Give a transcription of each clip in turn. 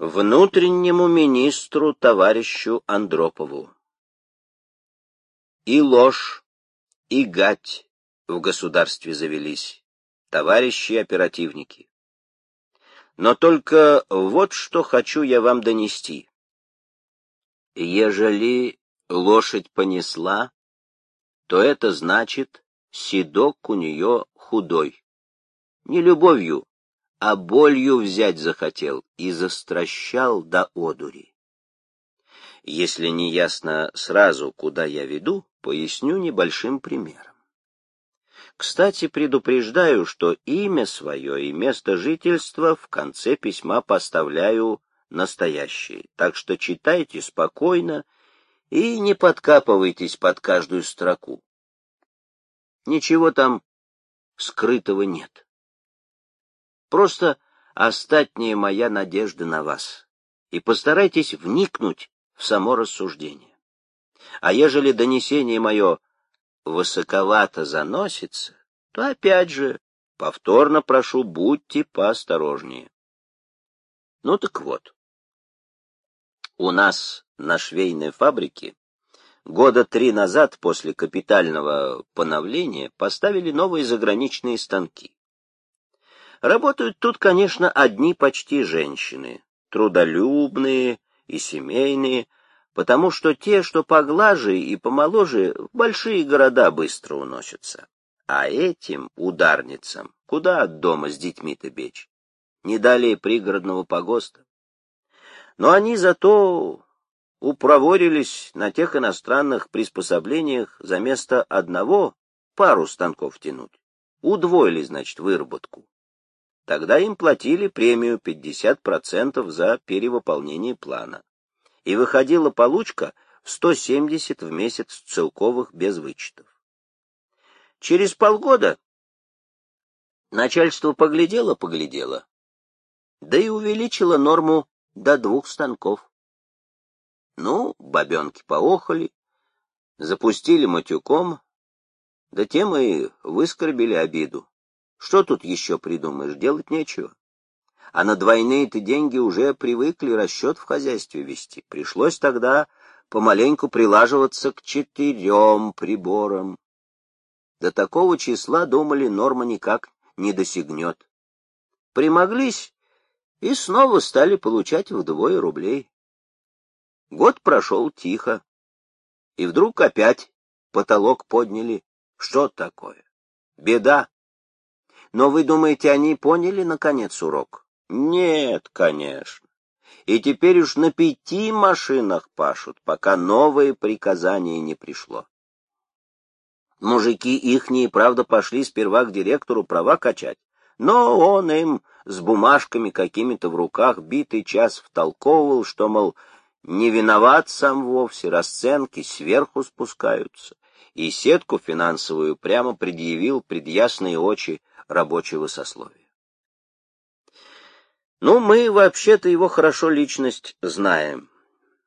внутреннему министру товарищу Андропову. И ложь, и гать в государстве завелись, товарищи оперативники. Но только вот что хочу я вам донести. Ежели лошадь понесла, то это значит, седок у нее худой. Не любовью, а болью взять захотел и застращал до одури. Если не ясно сразу, куда я веду, поясню небольшим примером. Кстати, предупреждаю, что имя свое и место жительства в конце письма поставляю настоящие, так что читайте спокойно и не подкапывайтесь под каждую строку. Ничего там скрытого нет. Просто остатняя моя надежда на вас, и постарайтесь вникнуть в само рассуждение. А ежели донесение мое высоковато заносится, то опять же повторно прошу, будьте поосторожнее. Ну так вот, у нас на швейной фабрике года три назад после капитального поновления поставили новые заграничные станки. Работают тут, конечно, одни почти женщины, трудолюбные и семейные, потому что те, что поглаже и помоложе, в большие города быстро уносятся. А этим ударницам куда от дома с детьми-то бечь? Не далее пригородного погоста. Но они зато упроворились на тех иностранных приспособлениях за место одного пару станков тянуть. Удвоили, значит, выработку. Тогда им платили премию 50% за перевыполнение плана. И выходила получка в 170 в месяц целковых без вычетов. Через полгода начальство поглядело-поглядело, да и увеличило норму до двух станков. Ну, бабенки поохали, запустили матюком, да тем и выскорбили обиду. Что тут еще придумаешь, делать нечего. А на двойные-то деньги уже привыкли расчет в хозяйстве вести. Пришлось тогда помаленьку прилаживаться к четырем приборам. До такого числа, думали, норма никак не досягнет. Примоглись и снова стали получать вдвое рублей. Год прошел тихо, и вдруг опять потолок подняли. Что такое? Беда. Но вы думаете, они поняли, наконец, урок? Нет, конечно. И теперь уж на пяти машинах пашут, пока новое приказание не пришло. Мужики ихние, правда, пошли сперва к директору права качать, но он им с бумажками какими-то в руках битый час втолковывал, что, мол, не виноват сам вовсе, расценки сверху спускаются, и сетку финансовую прямо предъявил пред ясные очи рабочего сословия. Ну, мы вообще-то его хорошо личность знаем.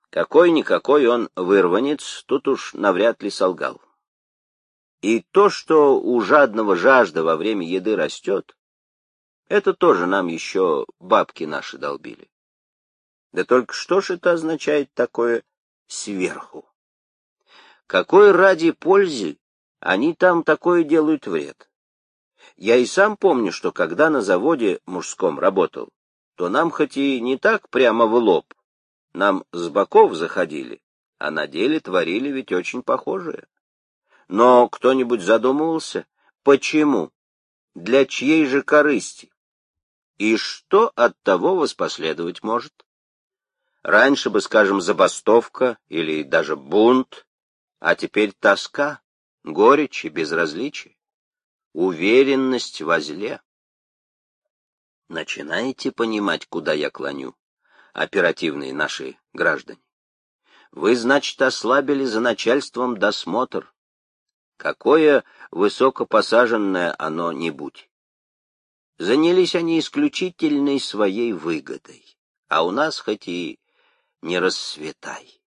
Какой-никакой он вырванец, тут уж навряд ли солгал. И то, что у жадного жажда во время еды растет, это тоже нам еще бабки наши долбили. Да только что ж это означает такое сверху? Какой ради пользы они там такое делают вред? Я и сам помню, что когда на заводе мужском работал, то нам хоть и не так прямо в лоб, нам с боков заходили, а на деле творили ведь очень похожее. Но кто-нибудь задумывался, почему, для чьей же корысти? И что от того воспоследовать может? Раньше бы, скажем, забастовка или даже бунт, а теперь тоска, горечь и безразличие, уверенность во зле. Начинаете понимать, куда я клоню, оперативные наши граждане? Вы, значит, ослабили за начальством досмотр. Какое высокопосаженное оно не будь. Занялись они исключительной своей выгодой, а у нас хоть и не расцветай.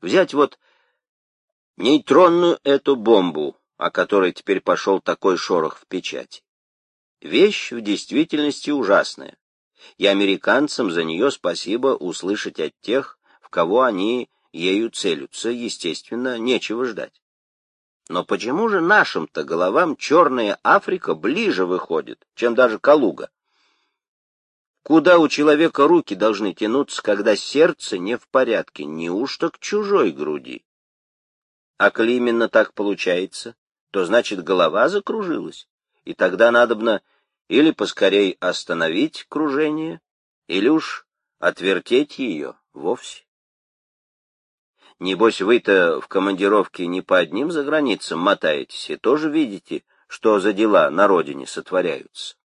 Взять вот нейтронную эту бомбу, о которой теперь пошел такой шорох в печати. Вещь в действительности ужасная. и американцам за нее спасибо услышать от тех, в кого они ею целятся, естественно, нечего ждать. Но почему же нашим-то головам черная Африка ближе выходит, чем даже Калуга? Куда у человека руки должны тянуться, когда сердце не в порядке, неужто к чужой груди? А коли именно так получается, то значит голова закружилась, и тогда надобно или поскорей остановить кружение, или уж отвертеть ее вовсе. Небось, вы-то в командировке не по одним заграницам мотаетесь и тоже видите, что за дела на родине сотворяются.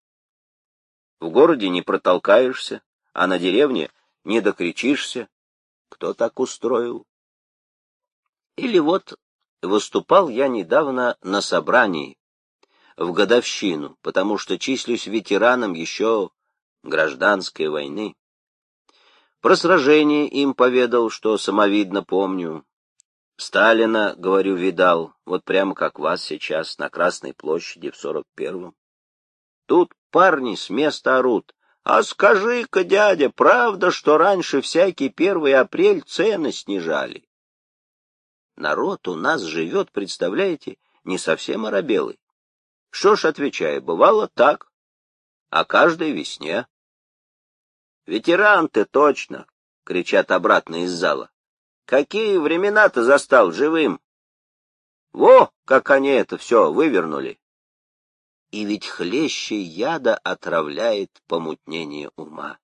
В городе не протолкаешься, а на деревне не докричишься. Кто так устроил? Или вот выступал я недавно на собрании в годовщину, потому что числюсь ветераном еще гражданской войны. Про сражение им поведал, что самовидно помню. Сталина, говорю, видал, вот прямо как вас сейчас на Красной площади в сорок первом. Тут парни с места орут. А скажи-ка, дядя, правда, что раньше всякий первый апрель цены снижали? Народ у нас живет, представляете, не совсем оробелый. Что ж, отвечаю, бывало так, а каждой весне. «Ветеран ты точно!» — кричат обратно из зала. «Какие времена-то застал живым!» «Во, как они это все вывернули!» И ведь хлеще яда отравляет помутнение ума.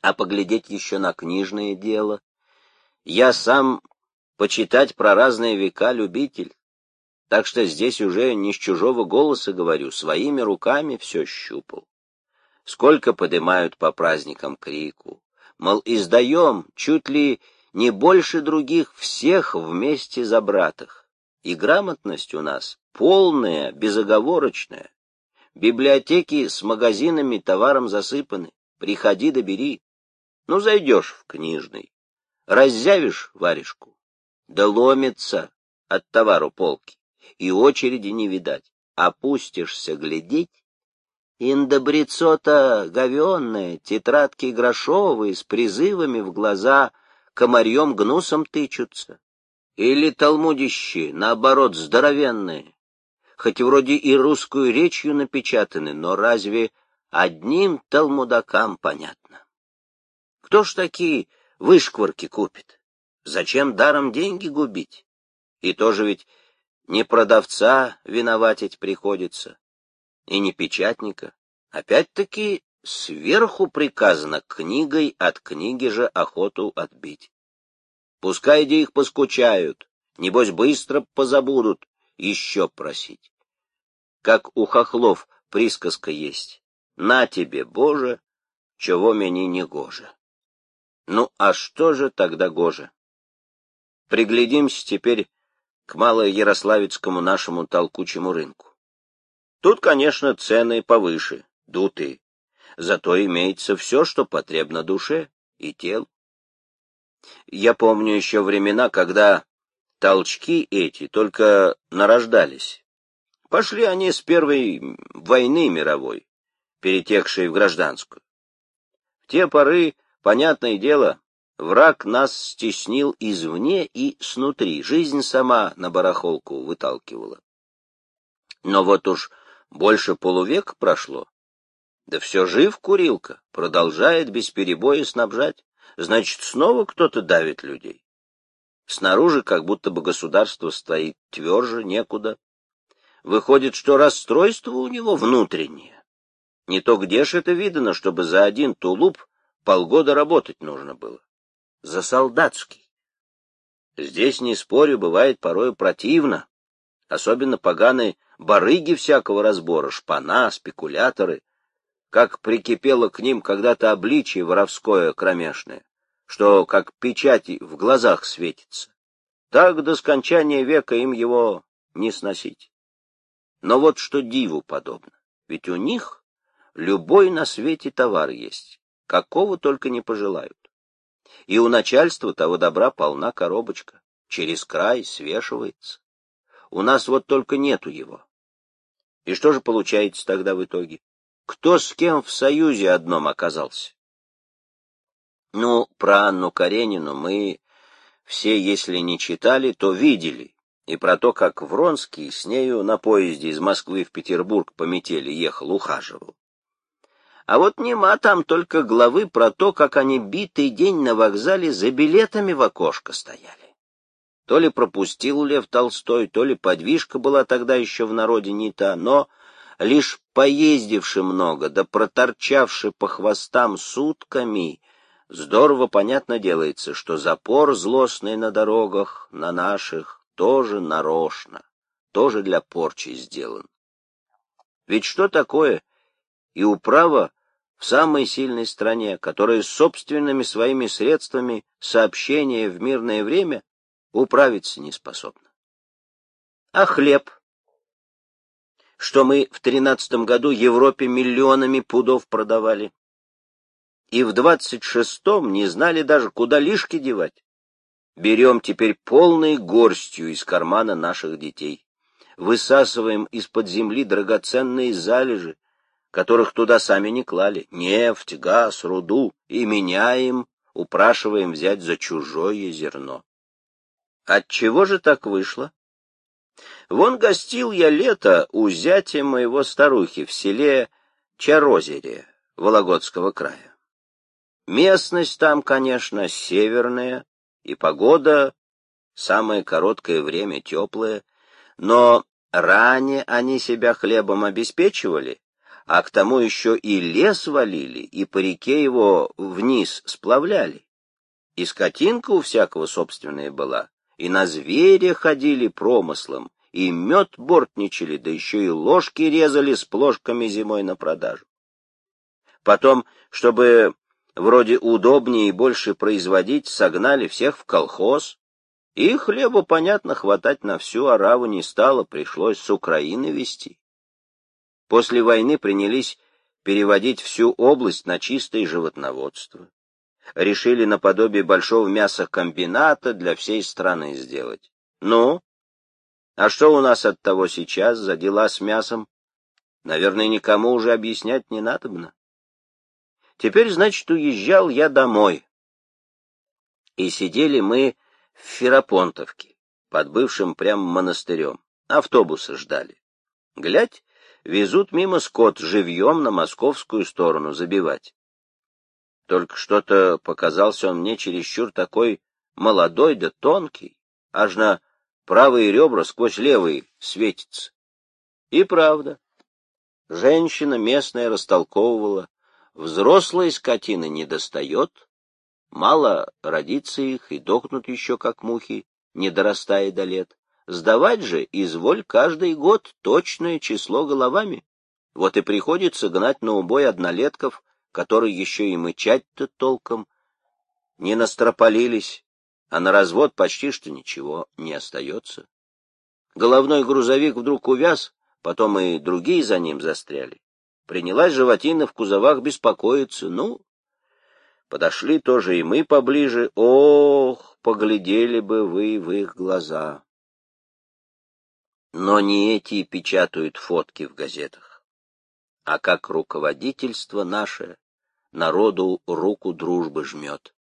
А поглядеть еще на книжное дело. Я сам почитать про разные века любитель. Так что здесь уже не с чужого голоса говорю, своими руками все щупал сколько подымают по праздникам крику. Мол, издаем чуть ли не больше других всех вместе за братах. И грамотность у нас полная, безоговорочная. Библиотеки с магазинами товаром засыпаны. Приходи да бери. Ну, зайдешь в книжный, раззявишь варежку, да ломится от товару полки, и очереди не видать. Опустишься глядеть, Индобрицота говенная, тетрадки грошовые, с призывами в глаза, комарьем гнусом тычутся. Или талмудищи, наоборот, здоровенные. Хоть вроде и русскую речью напечатаны, но разве одним талмудакам понятно? Кто ж такие вышкварки купит? Зачем даром деньги губить? И тоже ведь не продавца виноватить приходится, и не печатника. Опять-таки сверху приказано книгой от книги же охоту отбить. Пускай где их поскучают, небось быстро позабудут еще просить. Как у хохлов присказка есть. На тебе, Боже, чего мне не гоже. Ну, а что же тогда гоже? Приглядимся теперь к малоярославецкому нашему толкучему рынку. Тут, конечно, цены повыше, дутые. Зато имеется все, что потребно душе и телу. Я помню еще времена, когда толчки эти только нарождались. Пошли они с первой войны мировой, перетекшей в гражданскую. В те поры, понятное дело, враг нас стеснил извне и снутри, жизнь сама на барахолку выталкивала. Но вот уж больше полувека прошло. Да все жив курилка, продолжает без перебоя снабжать. Значит, снова кто-то давит людей. Снаружи как будто бы государство стоит тверже, некуда. Выходит, что расстройство у него внутреннее. Не то где ж это видно, чтобы за один тулуп полгода работать нужно было. За солдатский. Здесь, не спорю, бывает порой противно. Особенно поганые барыги всякого разбора, шпана, спекуляторы, как прикипело к ним когда-то обличие воровское кромешное, что как печати в глазах светится. Так до скончания века им его не сносить. Но вот что диву подобно, ведь у них любой на свете товар есть, какого только не пожелают. И у начальства того добра полна коробочка, через край свешивается. У нас вот только нету его. И что же получается тогда в итоге? кто с кем в союзе одном оказался. Ну, про Анну Каренину мы все, если не читали, то видели, и про то, как Вронский с нею на поезде из Москвы в Петербург по метели ехал, ухаживал. А вот нема там только главы про то, как они битый день на вокзале за билетами в окошко стояли. То ли пропустил Лев Толстой, то ли подвижка была тогда еще в народе не та, но лишь поездивши много, да проторчавши по хвостам сутками, здорово понятно делается, что запор злостный на дорогах, на наших, тоже нарочно, тоже для порчи сделан. Ведь что такое и управа в самой сильной стране, которая собственными своими средствами сообщения в мирное время управиться не способна. А хлеб? Что мы в тринадцатом году Европе миллионами пудов продавали. И в двадцать шестом не знали даже, куда лишки девать. Берем теперь полной горстью из кармана наших детей. Высасываем из-под земли драгоценные залежи, которых туда сами не клали, нефть, газ, руду, и меняем, упрашиваем взять за чужое зерно. Отчего же так вышло? Вон гостил я лето у зятя моего старухи в селе Чарозере Вологодского края. Местность там, конечно, северная, и погода самое короткое время теплая, но ранее они себя хлебом обеспечивали, а к тому еще и лес валили, и по реке его вниз сплавляли. И скотинка у всякого собственная была, и на зверя ходили промыслом, и мед бортничали, да еще и ложки резали с плошками зимой на продажу. Потом, чтобы вроде удобнее и больше производить, согнали всех в колхоз, и хлеба, понятно, хватать на всю ораву не стало, пришлось с Украины везти. После войны принялись переводить всю область на чистое животноводство. Решили наподобие большого мясокомбината для всей страны сделать. Ну, а что у нас от того сейчас за дела с мясом? Наверное, никому уже объяснять не надобно. Теперь, значит, уезжал я домой. И сидели мы в Ферапонтовке, под бывшим прям монастырем. Автобусы ждали. Глядь, везут мимо скот живьем на московскую сторону забивать. Только что-то показался он мне чересчур такой молодой да тонкий, аж на правые ребра сквозь левые светится. И правда, женщина местная растолковывала, взрослая скотина не достает, мало родится их и дохнут еще как мухи, не дорастая до лет. Сдавать же, изволь, каждый год точное число головами. Вот и приходится гнать на убой однолетков, которые еще и мычать-то толком не настропалились, а на развод почти что ничего не остается. Головной грузовик вдруг увяз, потом и другие за ним застряли. Принялась животина в кузовах беспокоиться. Ну, подошли тоже и мы поближе. Ох, поглядели бы вы в их глаза. Но не эти печатают фотки в газетах, а как руководительство наше народу руку дружбы жмет,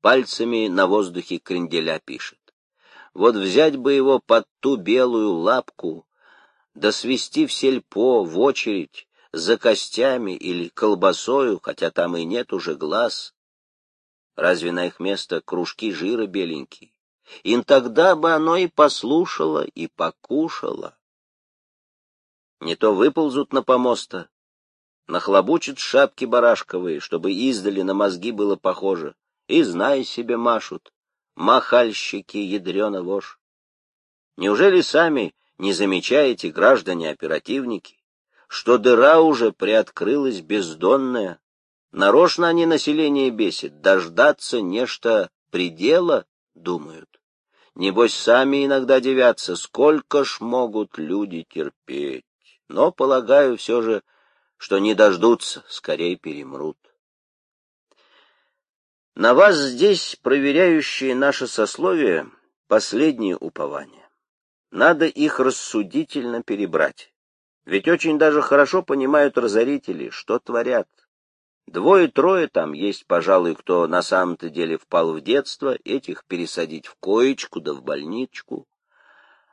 пальцами на воздухе кренделя пишет. Вот взять бы его под ту белую лапку, да свести в сельпо, в очередь, за костями или колбасою, хотя там и нет уже глаз. Разве на их место кружки жира беленькие? И тогда бы оно и послушало, и покушало. Не то выползут на помоста, нахлобучат шапки барашковые, чтобы издали на мозги было похоже, и, знай себе, машут, махальщики ядрена вошь. Неужели сами не замечаете, граждане-оперативники, что дыра уже приоткрылась бездонная? Нарочно они население бесит, дождаться нечто предела, думают. Небось, сами иногда девятся, сколько ж могут люди терпеть. Но, полагаю, все же, что не дождутся, скорее перемрут. На вас здесь, проверяющие наше сословие, последнее упование. Надо их рассудительно перебрать. Ведь очень даже хорошо понимают разорители, что творят. Двое-трое там есть, пожалуй, кто на самом-то деле впал в детство, этих пересадить в коечку да в больничку,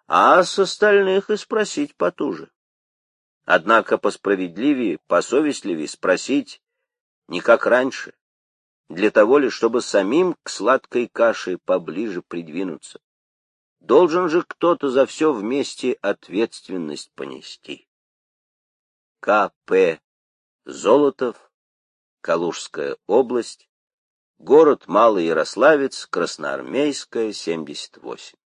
а с остальных и спросить потуже. Однако посправедливее, посовестливее спросить не как раньше, для того ли, чтобы самим к сладкой каше поближе придвинуться. Должен же кто-то за все вместе ответственность понести. К.П. Золотов, Калужская область, город Малый Ярославец, Красноармейская, 78.